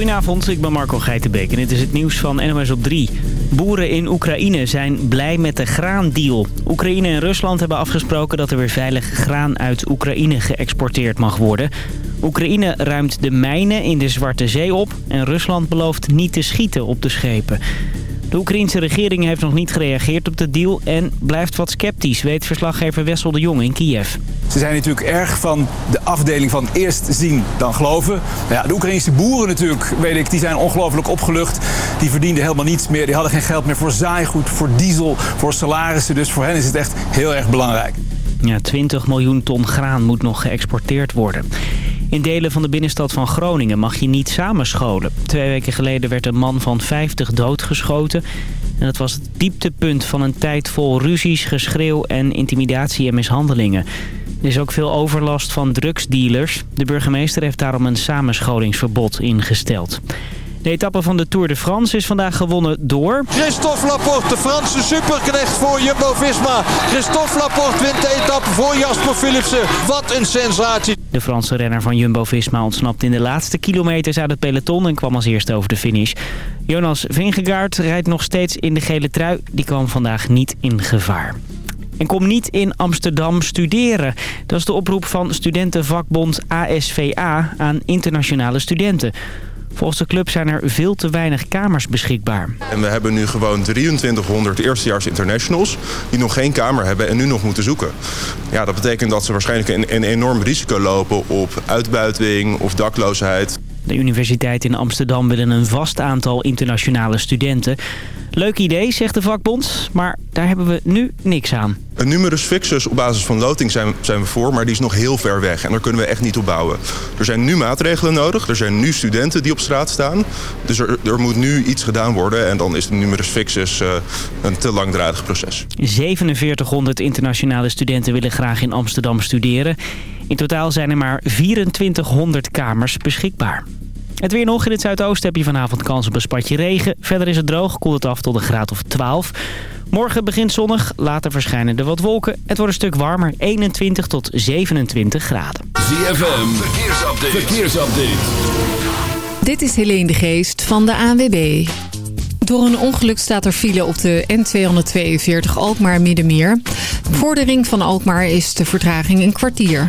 Goedenavond, ik ben Marco Geitenbeek en dit is het nieuws van NOS op 3. Boeren in Oekraïne zijn blij met de graandeal. Oekraïne en Rusland hebben afgesproken dat er weer veilig graan uit Oekraïne geëxporteerd mag worden. Oekraïne ruimt de mijnen in de Zwarte Zee op en Rusland belooft niet te schieten op de schepen. De Oekraïense regering heeft nog niet gereageerd op de deal en blijft wat sceptisch, weet verslaggever Wessel de Jong in Kiev. Ze zijn natuurlijk erg van de afdeling van eerst zien dan geloven. Nou ja, de Oekraïnse boeren natuurlijk, weet ik, die zijn ongelooflijk opgelucht. Die verdienden helemaal niets meer. Die hadden geen geld meer voor zaaigoed, voor diesel, voor salarissen. Dus voor hen is het echt heel erg belangrijk. Ja, 20 miljoen ton graan moet nog geëxporteerd worden. In delen van de binnenstad van Groningen mag je niet samenscholen. Twee weken geleden werd een man van 50 doodgeschoten. En dat was het dieptepunt van een tijd vol ruzies, geschreeuw en intimidatie en mishandelingen. Er is ook veel overlast van drugsdealers. De burgemeester heeft daarom een samenscholingsverbod ingesteld. De etappe van de Tour de France is vandaag gewonnen door... Christophe Laporte, de Franse superknecht voor Jumbo-Visma. Christophe Laporte wint de etappe voor Jasper Philipsen. Wat een sensatie. De Franse renner van Jumbo-Visma ontsnapt in de laatste kilometers uit het peloton... en kwam als eerste over de finish. Jonas Vingegaard rijdt nog steeds in de gele trui. Die kwam vandaag niet in gevaar. En kom niet in Amsterdam studeren. Dat is de oproep van studentenvakbond ASVA aan internationale studenten. Volgens de club zijn er veel te weinig kamers beschikbaar. En we hebben nu gewoon 2300 eerstejaars internationals die nog geen kamer hebben en nu nog moeten zoeken. Ja, dat betekent dat ze waarschijnlijk een, een enorm risico lopen op uitbuiting of dakloosheid. De universiteit in Amsterdam wil een vast aantal internationale studenten. Leuk idee, zegt de vakbond, maar daar hebben we nu niks aan. Een numerus fixus op basis van loting zijn, zijn we voor, maar die is nog heel ver weg. En daar kunnen we echt niet op bouwen. Er zijn nu maatregelen nodig. Er zijn nu studenten die op straat staan. Dus er, er moet nu iets gedaan worden. En dan is de numerus fixus uh, een te langdradig proces. 4700 internationale studenten willen graag in Amsterdam studeren. In totaal zijn er maar 2400 kamers beschikbaar. Het weer nog. In het zuidoosten heb je vanavond kans op een spatje regen. Verder is het droog, koelt het af tot een graad of 12. Morgen begint zonnig, later verschijnen er wat wolken. Het wordt een stuk warmer, 21 tot 27 graden. ZFM, verkeersupdate. verkeersupdate. Dit is Helene de Geest van de ANWB. Door een ongeluk staat er file op de N242 Alkmaar-Middenmeer. Voor de ring van Alkmaar is de vertraging een kwartier.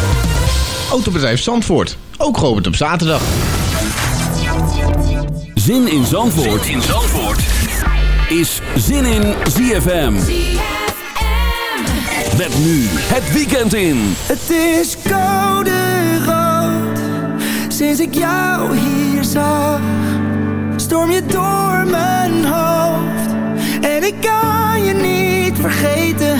Autobedrijf Zandvoort, ook geopend op zaterdag. Zin in Zandvoort, zin in Zandvoort. is Zin in ZFM. Met nu het weekend in. Het is koude rood, sinds ik jou hier zag. Storm je door mijn hoofd, en ik kan je niet vergeten.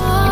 oh,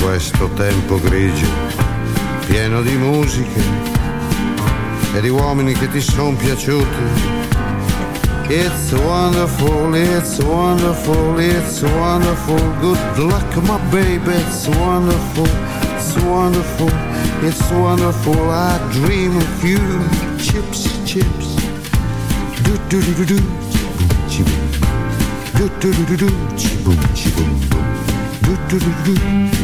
questo tempo grigio, pieno di musiche e di uomini che ti sono piaciuti. It's wonderful, it's wonderful, it's wonderful. Good luck, my baby, it's wonderful, it's wonderful, it's wonderful. I dream of you, chips, chips. Do do do do do, chiboom, do do do do do, chiboom, boom. Do do do do.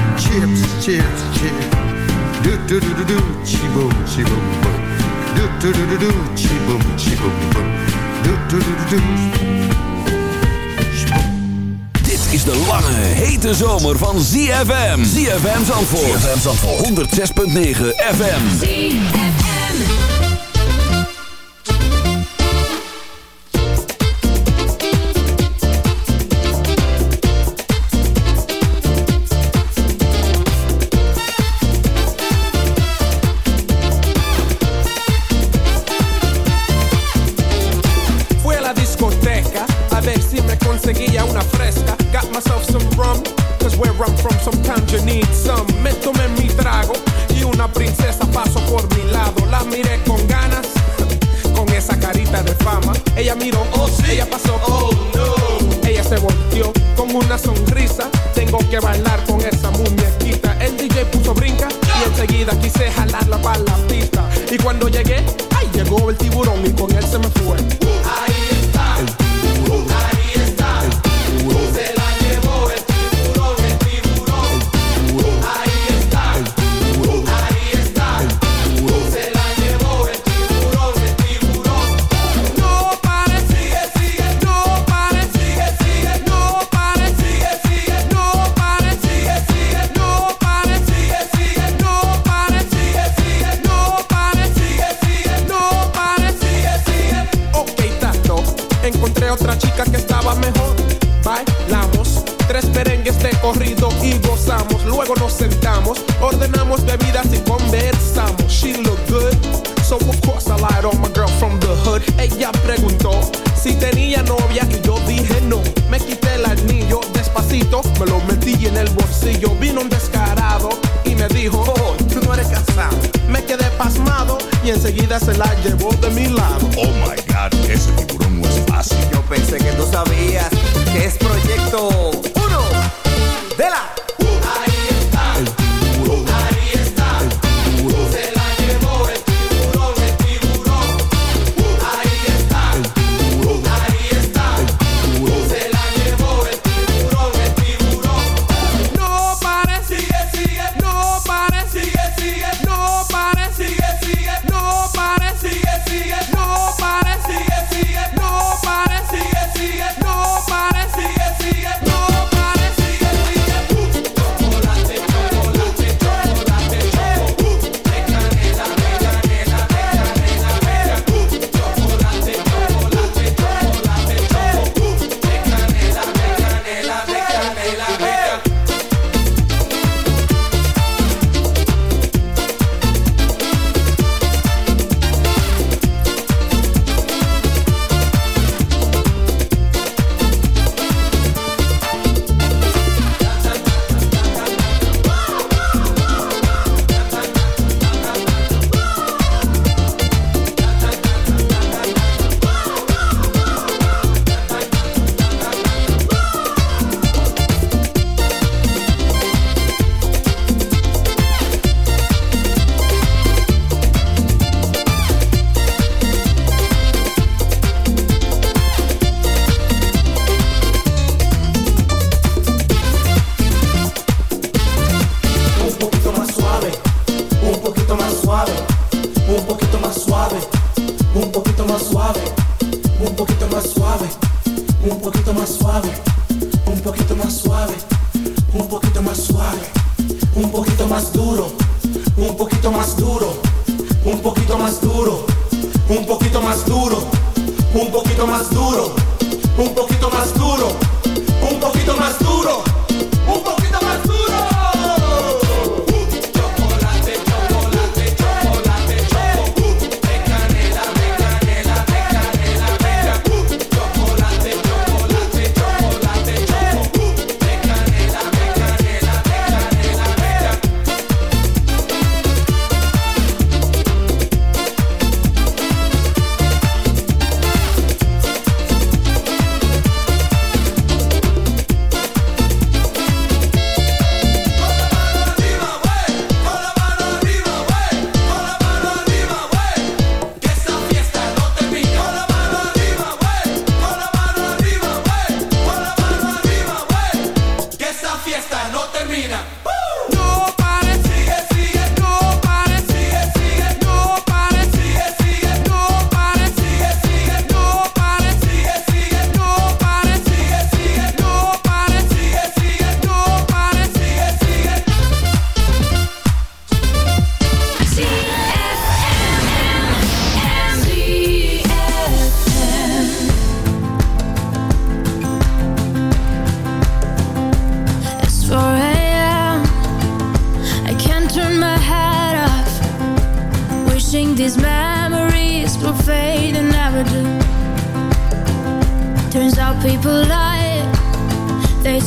Chips, chips, chips. Do do do do do, chi boom, chi boom boom. Do do do do do, chi boom, chi boom boom. Do do do do do. Dit is de lange, hete zomer van ZFM. ZFM Zandvoort. ZFM Zandvoort. 106.9 FM. Fui de corrido y gozamos. Luego nos sentamos, ordenamos bebidas y conversamos. She looked good, so of course I lied on my girl from the hood. Ella preguntó si tenía novia y yo dije no. Me quité el anillo despacito, me lo metí en el bolsillo. Vino un descarado y me dijo, oh, tú no eres casado. Me quedé pasmado y enseguida se la llevó de mi lado. Oh my god, ese tiburón no es fácil. Yo pensé que tú sabías que es proyecto Vela.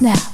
snap.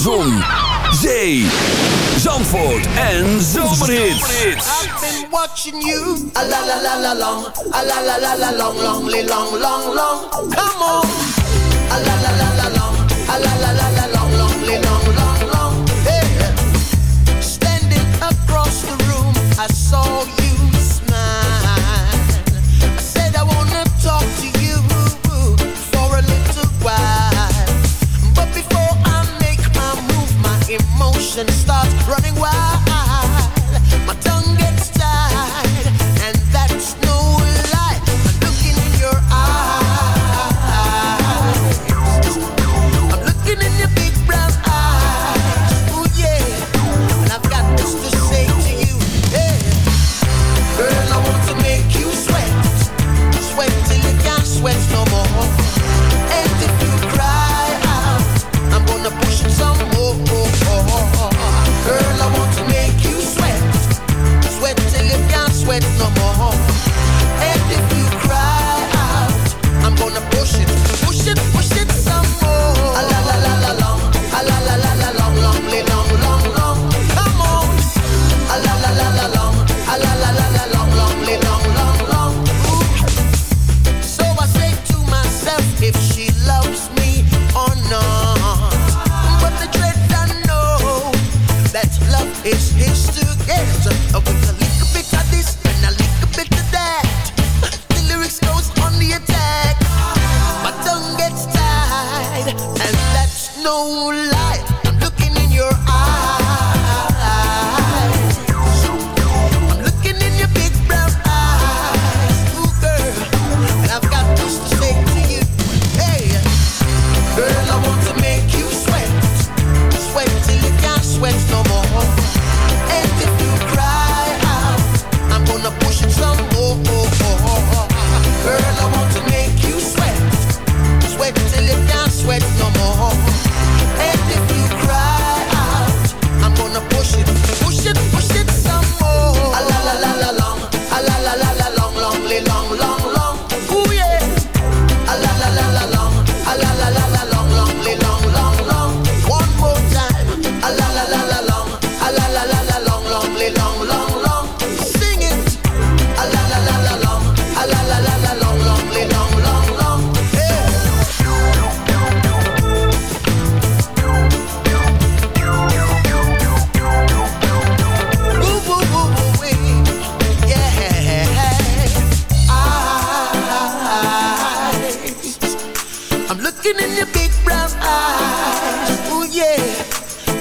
Zon, Zee, Zandvoort en Zomerhits. I've been watching you, a la la la la long, a la la la la long, long, long, long, long, come on. A la la la la long, a la la la la long.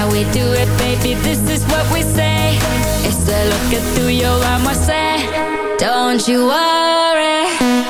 how we do it, baby, this is what we say. It's a look at through your arm, I don't you worry.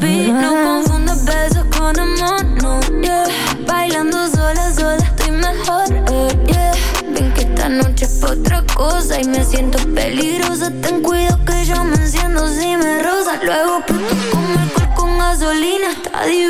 No confundas besos con amor, no, yeah. Bailando sola, sola estoy mejor, eh, yeah. Ven que esta noche es pa otra cosa y me siento peligrosa. Ten cuidado que yo me enciendo si me rosa. Luego puto con alcohol con gasolina, está divino.